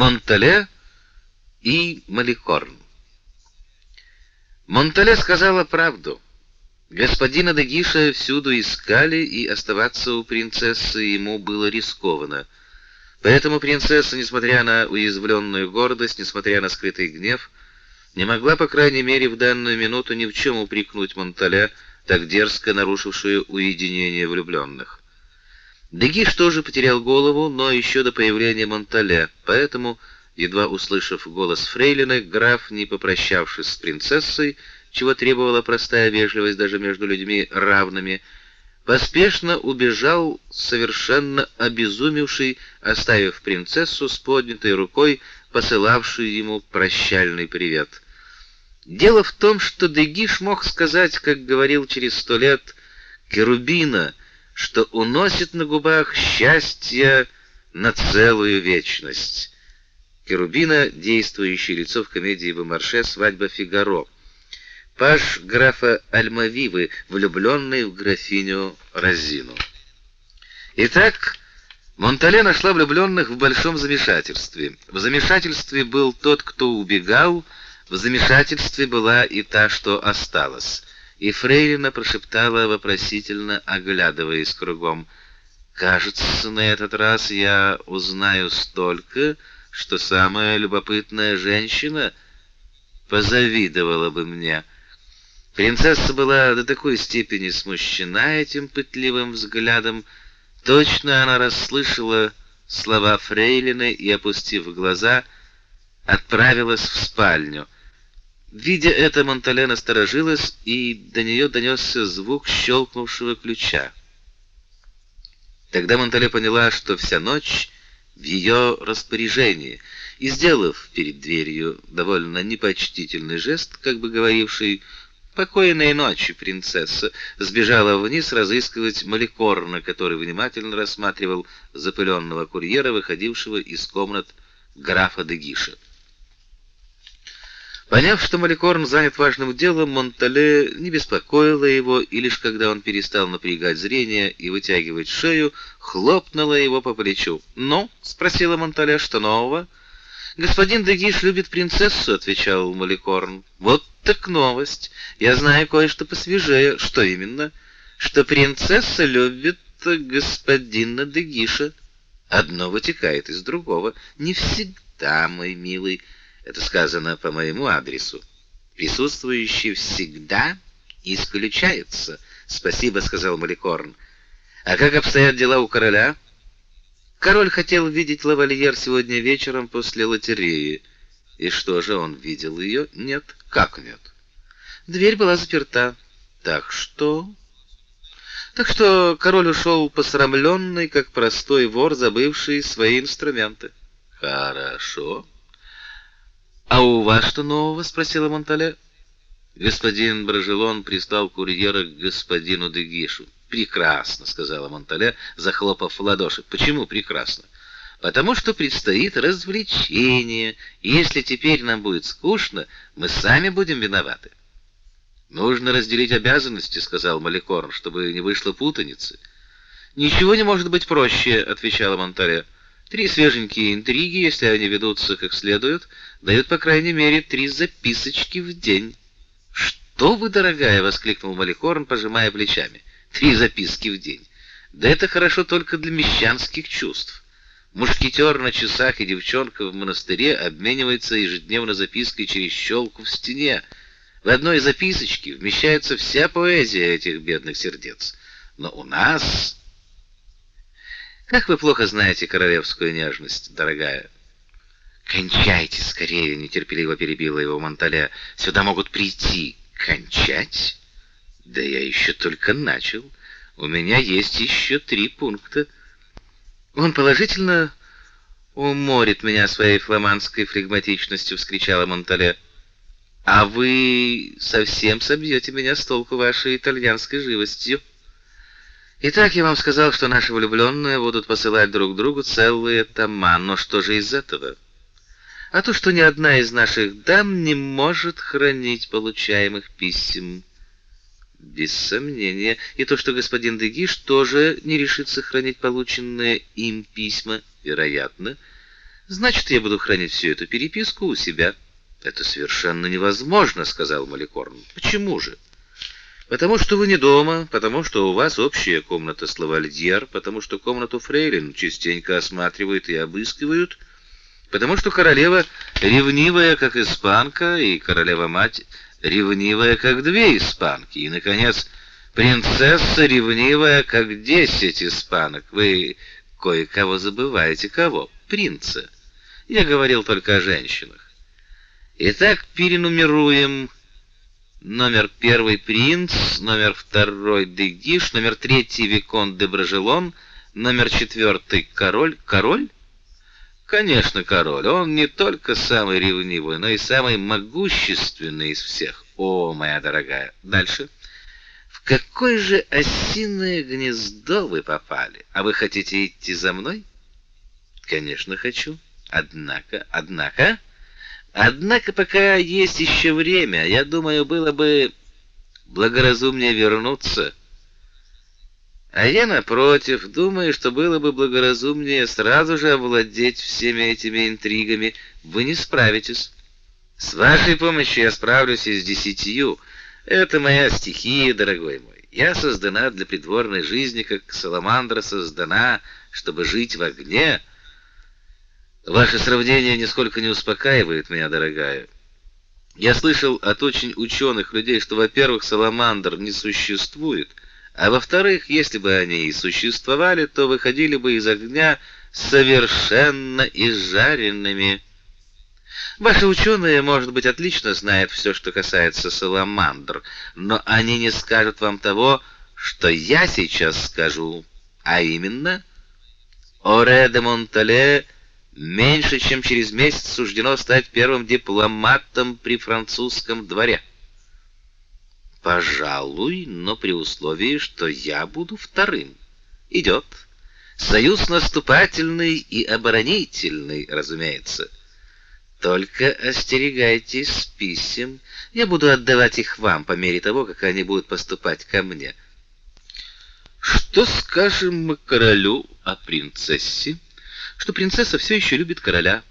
Монтале и Маликорн. Монтале сказала правду. Господина Дегиша всюду искали, и оставаться у принцессы ему было рискованно. Поэтому принцесса, несмотря на уязвленную гордость, несмотря на скрытый гнев, не могла, по крайней мере, в данную минуту ни в чем упрекнуть Монталя, так дерзко нарушившую уединение влюбленных. Дегиш тоже потерял голову, но еще до появления Монталя, поэтому, едва услышав голос фрейлины, граф, не попрощавшись с принцессой, чего требовала простая вежливость даже между людьми равными, поспешно убежал, совершенно обезумевший, оставив принцессу с поднятой рукой, посылавшую ему прощальный привет. Дело в том, что Дегиш мог сказать, как говорил через сто лет Керубина, что уносит на губах счастье на целую вечность. Керубина, действующее лицо в комедии Бомарше «Свадьба Фигаро». Паж графа Альмавивы, влюбленный в графиню Розину. Итак, Монтале нашла влюбленных в большом замешательстве. В замешательстве был тот, кто убегал, в замешательстве была и та, что осталась. И Фрейлина прошептала вопросительно, оглядываясь кругом: "Кажется, на этот раз я узнаю столько, что самая любопытная женщина позавидовала бы мне". Принцесса была до такой степени смущена этим пытливым взглядом, точно она расслышала слова фрейлины и, опустив глаза, отправилась в спальню. Видя это, Монтале насторожилась, и до нее донесся звук щелкнувшего ключа. Тогда Монтале поняла, что вся ночь в ее распоряжении, и сделав перед дверью довольно непочтительный жест, как бы говоривший Покойной ночи, принцесса, сбежала вниз разыскивать Маликорна, который внимательно рассматривал запыленного курьера, выходившего из комнат графа Дегиша. Поняв, что Маликорн занят важным делом, Монтале не беспокоила его, и лишь когда он перестал напрягать зрение и вытягивать шею, хлопнула его по плечу. "Ну?" спросила Монтале, "что нового?" Господин Дегиш любит принцессу, отвечал Маликорн. Вот так новость. Я знаю кое-что посвежее. Что именно? Что принцесса любит господина Дегиша. Одно вытекает из другого. Не всегда, мой милый. Это сказано по моему адресу. Присутствующий всегда исключается. Спасибо, сказал Маликорн. А как обстоят дела у короля? Король хотел видеть лавальер сегодня вечером после лотереи. И что же, он видел ее? Нет. Как нет? Дверь была заперта. Так что... Так что король ушел посрамленный, как простой вор, забывший свои инструменты. Хорошо. А у вас что нового, спросила Монтале. Господин Брожелон пристал курьера к господину Дегишу. Прекрасно, сказала Монтале, захлопав в ладоши. Почему прекрасно? Потому что предстоит развлечение, и если теперь нам будет скучно, мы сами будем виноваты. Нужно разделить обязанности, сказал Маликорн, чтобы не вышло путаницы. Ничего не может быть проще, отвечала Монтале. Три свеженькие интриги, если они ведутся как следует, дают по крайней мере три записочки в день. Что вы, дорогая, воскликнул Маликорн, пожимая плечами. Три записки в день. Да это хорошо только для мещанских чувств. Мушкетер на часах и девчонка в монастыре обмениваются ежедневно запиской через щелку в стене. В одной записочке вмещается вся поэзия этих бедных сердец. Но у нас Как вы плохо знаете королевскую нежность, дорогая. Кончайте скорее, нетерпеливо перебила его Монталя. Сюда могут прийти. Кончать? Да я еще только начал. У меня есть еще три пункта. Он положительно уморит меня своей фламандской флегматичностью, вскричала Монтале. А вы совсем собьете меня с толку вашей итальянской живостью. Итак, я вам сказал, что наши влюбленные будут посылать друг другу целые тома, но что же из этого? А то, что ни одна из наших дам не может хранить получаемых писем. Без сомнения, и то, что господин Дегиш тоже не решит сохранить полученные им письма, вероятно. Значит, я буду хранить всю эту переписку у себя. Это совершенно невозможно, сказал Маликорн. Почему же? Потому что вы не дома, потому что у вас общая комната с лавальдьер, потому что комнату фрейлин частенько осматривают и обыскивают, потому что королева ревнивая, как испанка, и королева-мать ревнивая, как две испанки, и, наконец, принцесса ревнивая, как десять испанок. Вы кое-кого забываете. Кого? Принца. Я говорил только о женщинах. Итак, перенумеруем номер первый принц, номер второй Дегиш, номер третий виконт де Брожелон, номер четвертый король. Король? Конечно, король. Он не только самый ревнивый, но и самый могущественный из всех. О, моя дорогая. Дальше. В какое же осиное гнездо вы попали? А вы хотите идти за мной? Конечно, хочу. Однако, однако Однако пока есть еще время, я думаю, было бы благоразумнее вернуться. А я напротив, думаю, что было бы благоразумнее сразу же овладеть всеми этими интригами. Вы не справитесь. С вашей помощью я справлюсь и с десятью. Это моя стихия, дорогой мой. Я создана для придворной жизни, как саламандра создана, чтобы жить в огне. Ваше сравнение нисколько не успокаивает меня, дорогая. Я слышал от очень ученых людей, что, во-первых, саламандр не существует, а во-вторых, если бы они и существовали, то выходили бы из огня совершенно изжаренными. Ваши ученые, может быть, отлично знают все, что касается саламандр, но они не скажут вам того, что я сейчас скажу, а именно Оре де Монтале меньше чем через месяц суждено стать первым дипломатом при французском дворе. Пожалуй, но при условии, что я буду вторым. Идет. Союз наступательный и оборонительный, разумеется. Только остерегайтесь писем. Я буду отдавать их вам по мере того, как они будут поступать ко мне. Что скажем мы королю о принцессе? Что принцесса все еще любит короля.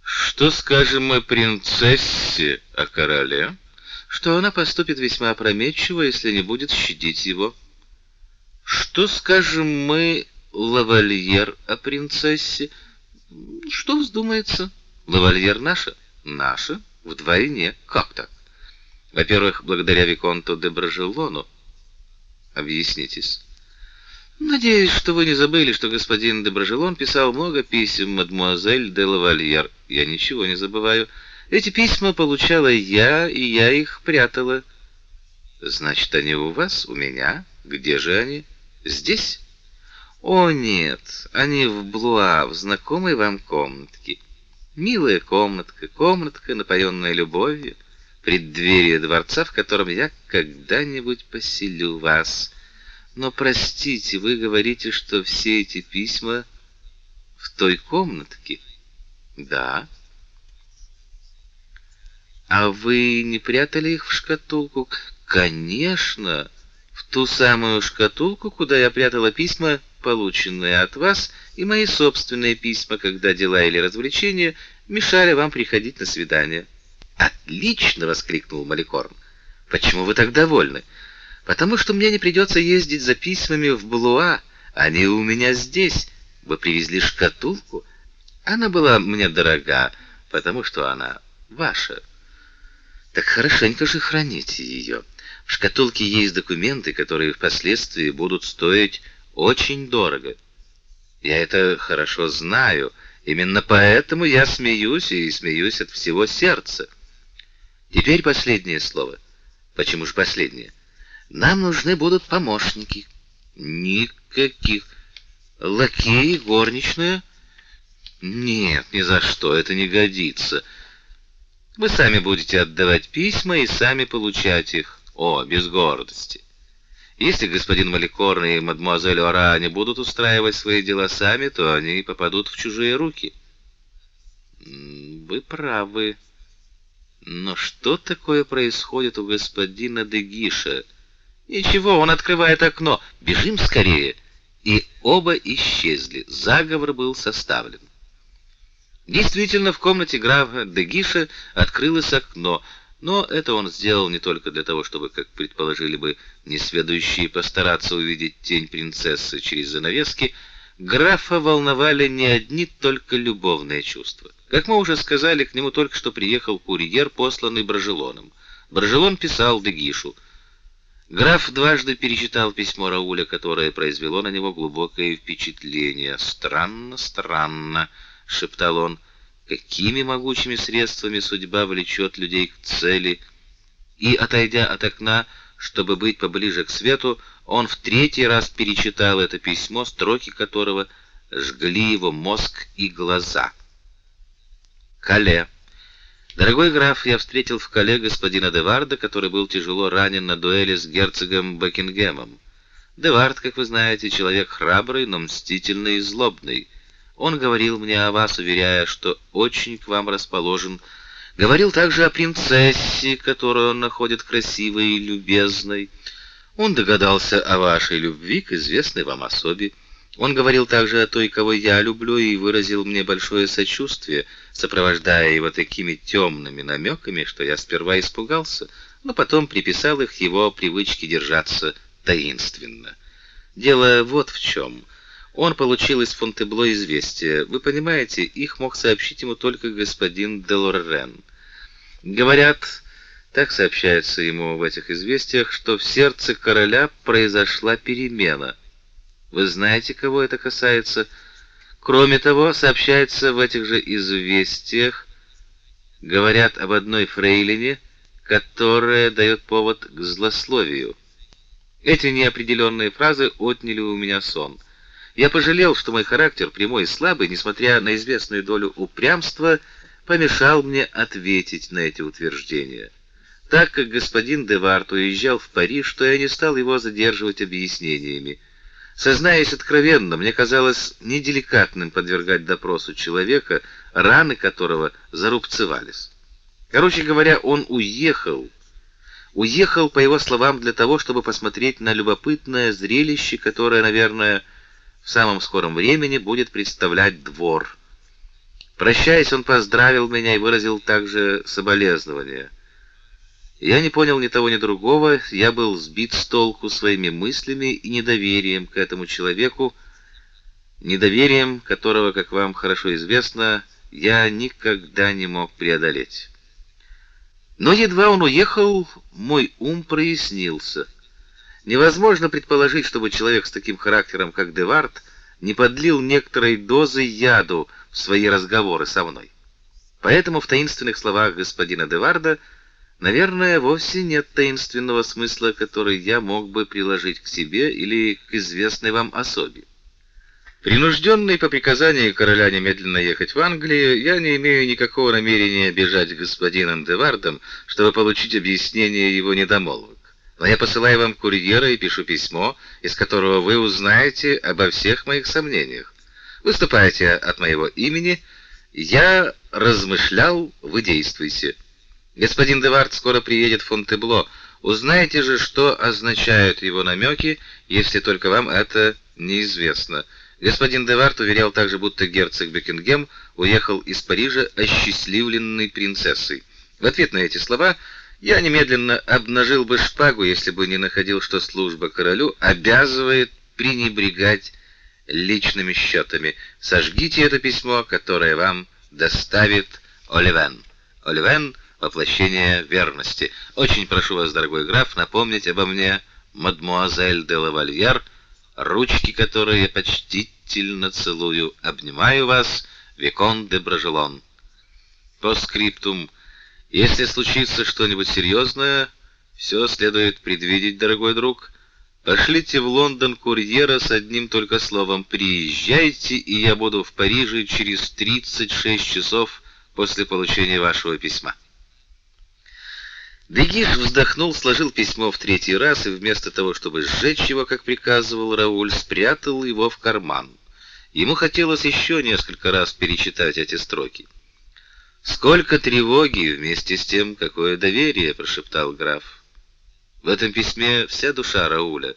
Что скажем мы принцессе о короле? Что она поступит весьма опрометчиво, если не будет щадить его. Что скажем мы лавальер о принцессе? Что вздумается? Лавальер наша? Наша? Вдвойне. Как так? Во-первых, благодаря виконту де Брожелону. Объяснитесь. Надеюсь, что вы не забыли, что господин де Брожелон писал много писем мадмуазель де Лавальер. Я ничего не забываю. Эти письма получала я, и я их прятала. Значит, они у вас, у меня? Где же они? Здесь? О, нет, они в Блуа, в знакомой вам комнатке. Милая комнатка, комнатка, напоенная любовью, преддверие дворца, в котором я когда-нибудь поселю вас. Но простите, вы говорите, что все эти письма в той комнатке? Да. А вы не прятали их в шкатулку? Конечно, в ту самую шкатулку, куда я прятала письма, полученные от вас, и мои собственные письма, когда дела или развлечения мешали вам приходить на свидание. Отлично, воскликнул Маликорн. Почему вы так довольны? Потому что мне не придется ездить за письмами в Блуа, они у меня здесь. Вы привезли шкатулку. Она была мне дорога, потому что она ваша. Так хорошенько же храните ее. В шкатулке есть документы, которые впоследствии будут стоить очень дорого. Я это хорошо знаю. Именно поэтому я смеюсь и смеюсь от всего сердца. Теперь последнее слово. Почему же последнее? Нам нужны будут помощники. Никаких. Лакеи, горничная? Нет, ни за что, это не годится. Вы сами будете отдавать письма и сами получать их. О, без гордости. Если господин Маликорн и мадемуазель Ора не будут устраивать свои дела сами, то они попадут в чужие руки. Вы правы. Но что такое происходит у господина Дегиша? Ничего, он открывает окно. Бежим скорее. И оба исчезли. Заговор был составлен. Действительно, в комнате графа Дегиша открылось окно, но это он сделал не только для того, чтобы, как предположили бы несведущие, постараться увидеть тень принцессы через занавески. Графа волновали не одни только любовные чувства. Как мы уже сказали, к нему только что приехал курьер, посланный Брожелоном. Брожелон писал Дегишу. Граф дважды перечитал письмо Рауля, которое произвело на него глубокое впечатление. Странно, странно, шептал он какими могучими средствами судьба влечет людей к цели, и отойдя от окна, чтобы быть поближе к свету, он в третий раз перечитал это письмо, строки которого жгли его мозг и глаза. Кале. Дорогой граф, я встретил в Кале господина Деварда, который был тяжело ранен на дуэли с герцогом Бекингемом. Девард, как вы знаете, человек храбрый, но мстительный и злобный. Он говорил мне о вас, уверяя, что очень к вам расположен. Говорил также о принцессе, которую он находит красивой и любезной. Он догадался о вашей любви к известной вам особе. Он говорил также о той, кого я люблю, и выразил мне большое сочувствие, сопровождая его такими темными намеками, что я сперва испугался, но потом приписал их его привычке держаться таинственно. Дело вот в чем. Он получил из Фонтебло известие. Вы понимаете, их мог сообщить ему только господин Делорен. Говорят, так сообщается ему в этих известиях, что в сердце короля произошла перемена. Вы знаете, кого это касается? Кроме того, сообщается в этих же известиях, говорят об одной фрейлине, которая дает повод к злословию. Эти неопределенные фразы отняли у меня сон. Я пожалел, что мой характер прямой и слабый, несмотря на известную долю упрямства, помешал мне ответить на эти утверждения. Так как господин Деварт уезжал в Париж, то я не стал его задерживать объяснениями. Сознаюсь откровенно, мне казалось неделикатным подвергать допросу человека, раны которого зарубцевались. Короче говоря, он уехал. Уехал, по его словам, для того, чтобы посмотреть на любопытное зрелище, которое, наверное, в самом скором времени будет представлять двор. Прощаясь, он поздравил меня и выразил также соболезнования. Я не понял ни того, ни другого, я был сбит с толку своими мыслями и недоверием к этому человеку, недоверием которого, как вам хорошо известно, я никогда не мог преодолеть. Но едва он уехал, мой ум прояснился. Невозможно предположить, чтобы человек с таким характером, как Девард, не подлил некоторой дозы яду в свои разговоры со мной. Поэтому в таинственных словах господина Деварда, наверное, вовсе нет таинственного смысла, который я мог бы приложить к себе или к известной вам особе. Принужденный по приказанию короля немедленно ехать в Англию, я не имею никакого намерения бежать господином Девардом, чтобы получить объяснение его недомолвок. Но я посылаю вам курьера и пишу письмо, из которого вы узнаете обо всех моих сомнениях. Выступайте от моего имени. Я размышлял, вы действуйте. Господин Девард скоро приедет в Фонтебло. Узнаете же, что означают его намеки, если только вам это неизвестно. Господин Девард уверял также, будто герцог Бекингем уехал из Парижа осчастливленной принцессой. В ответ на эти слова я немедленно обнажил бы шпагу, если бы не находил, что служба королю обязывает пренебрегать личными счетами. Сожгите это письмо, которое вам доставит Оливен. Оливен воплощение верности. Очень прошу вас, дорогой граф, напомнить обо мне мадмуазель де лавальер, ручки которой я почтительно целую. Обнимаю вас, викон де Брожелон. По скриптум если случится что-нибудь серьезное, все следует предвидеть, дорогой друг. Пошлите в Лондон курьера с одним только словом «приезжайте», и я буду в Париже через 36 часов после получения вашего письма. Дегиш вздохнул, сложил письмо в третий раз и вместо того, чтобы сжечь его, как приказывал Рауль, спрятал его в карман. Ему хотелось еще несколько раз перечитать эти строки. Сколько тревоги вместе с тем, какое доверие, прошептал граф. В этом письме вся душа Рауля.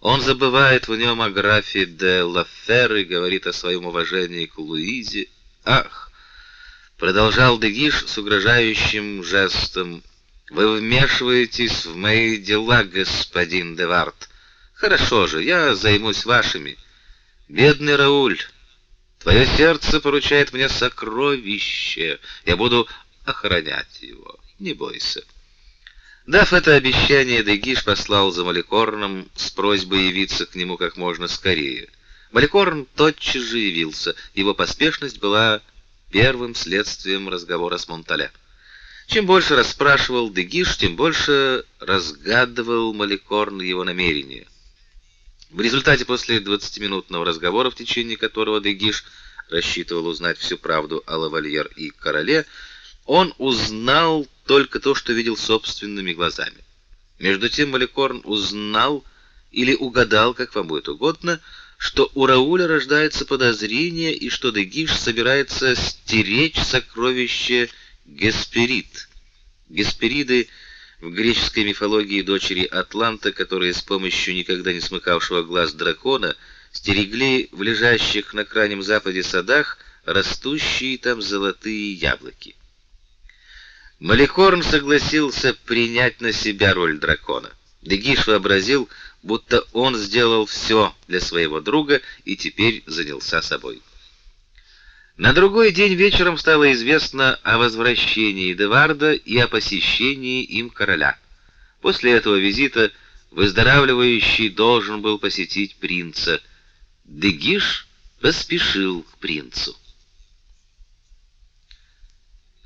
Он забывает в нем о графе де Лафер и говорит о своем уважении к Луизе. Ах, продолжал Дегиш с угрожающим жестом. Вы вмешиваетесь в мои дела, господин Девард. Хорошо же, я займусь вашими. Бедный Рауль, твое сердце поручает мне сокровище. Я буду охранять его. Не бойся. Дав это обещание, Дегиш послал за Маликорном с просьбой явиться к нему как можно скорее. Маликорн тотчас же явился. Его поспешность была первым следствием разговора с Монтале. Чем больше расспрашивал Дегиш, тем больше разгадывал Маликорн его намерения. В результате после двадцатиминутного разговора, в течение которого Дегиш рассчитывал узнать всю правду о лавальер и короле, он узнал только то, что видел собственными глазами. Между тем Маликорн узнал или угадал, как вам будет угодно, что у Рауля рождается подозрение и что Дегиш собирается стеречь сокровище Гесперид. Геспериды в греческой мифологии дочери Атланта, которые с помощью никогда не смыкавшего глаз дракона стерегли в лежащих на крайнем западе садах растущие там золотые яблоки. Маликорн согласился принять на себя роль дракона. Дегиш вообразил, будто он сделал все для своего друга и теперь занялся собой. На другой день вечером стало известно о возвращении Эдварда и о посещении им короля. После этого визита выздоравливающий должен был посетить принца. Дегиш поспешил к принцу.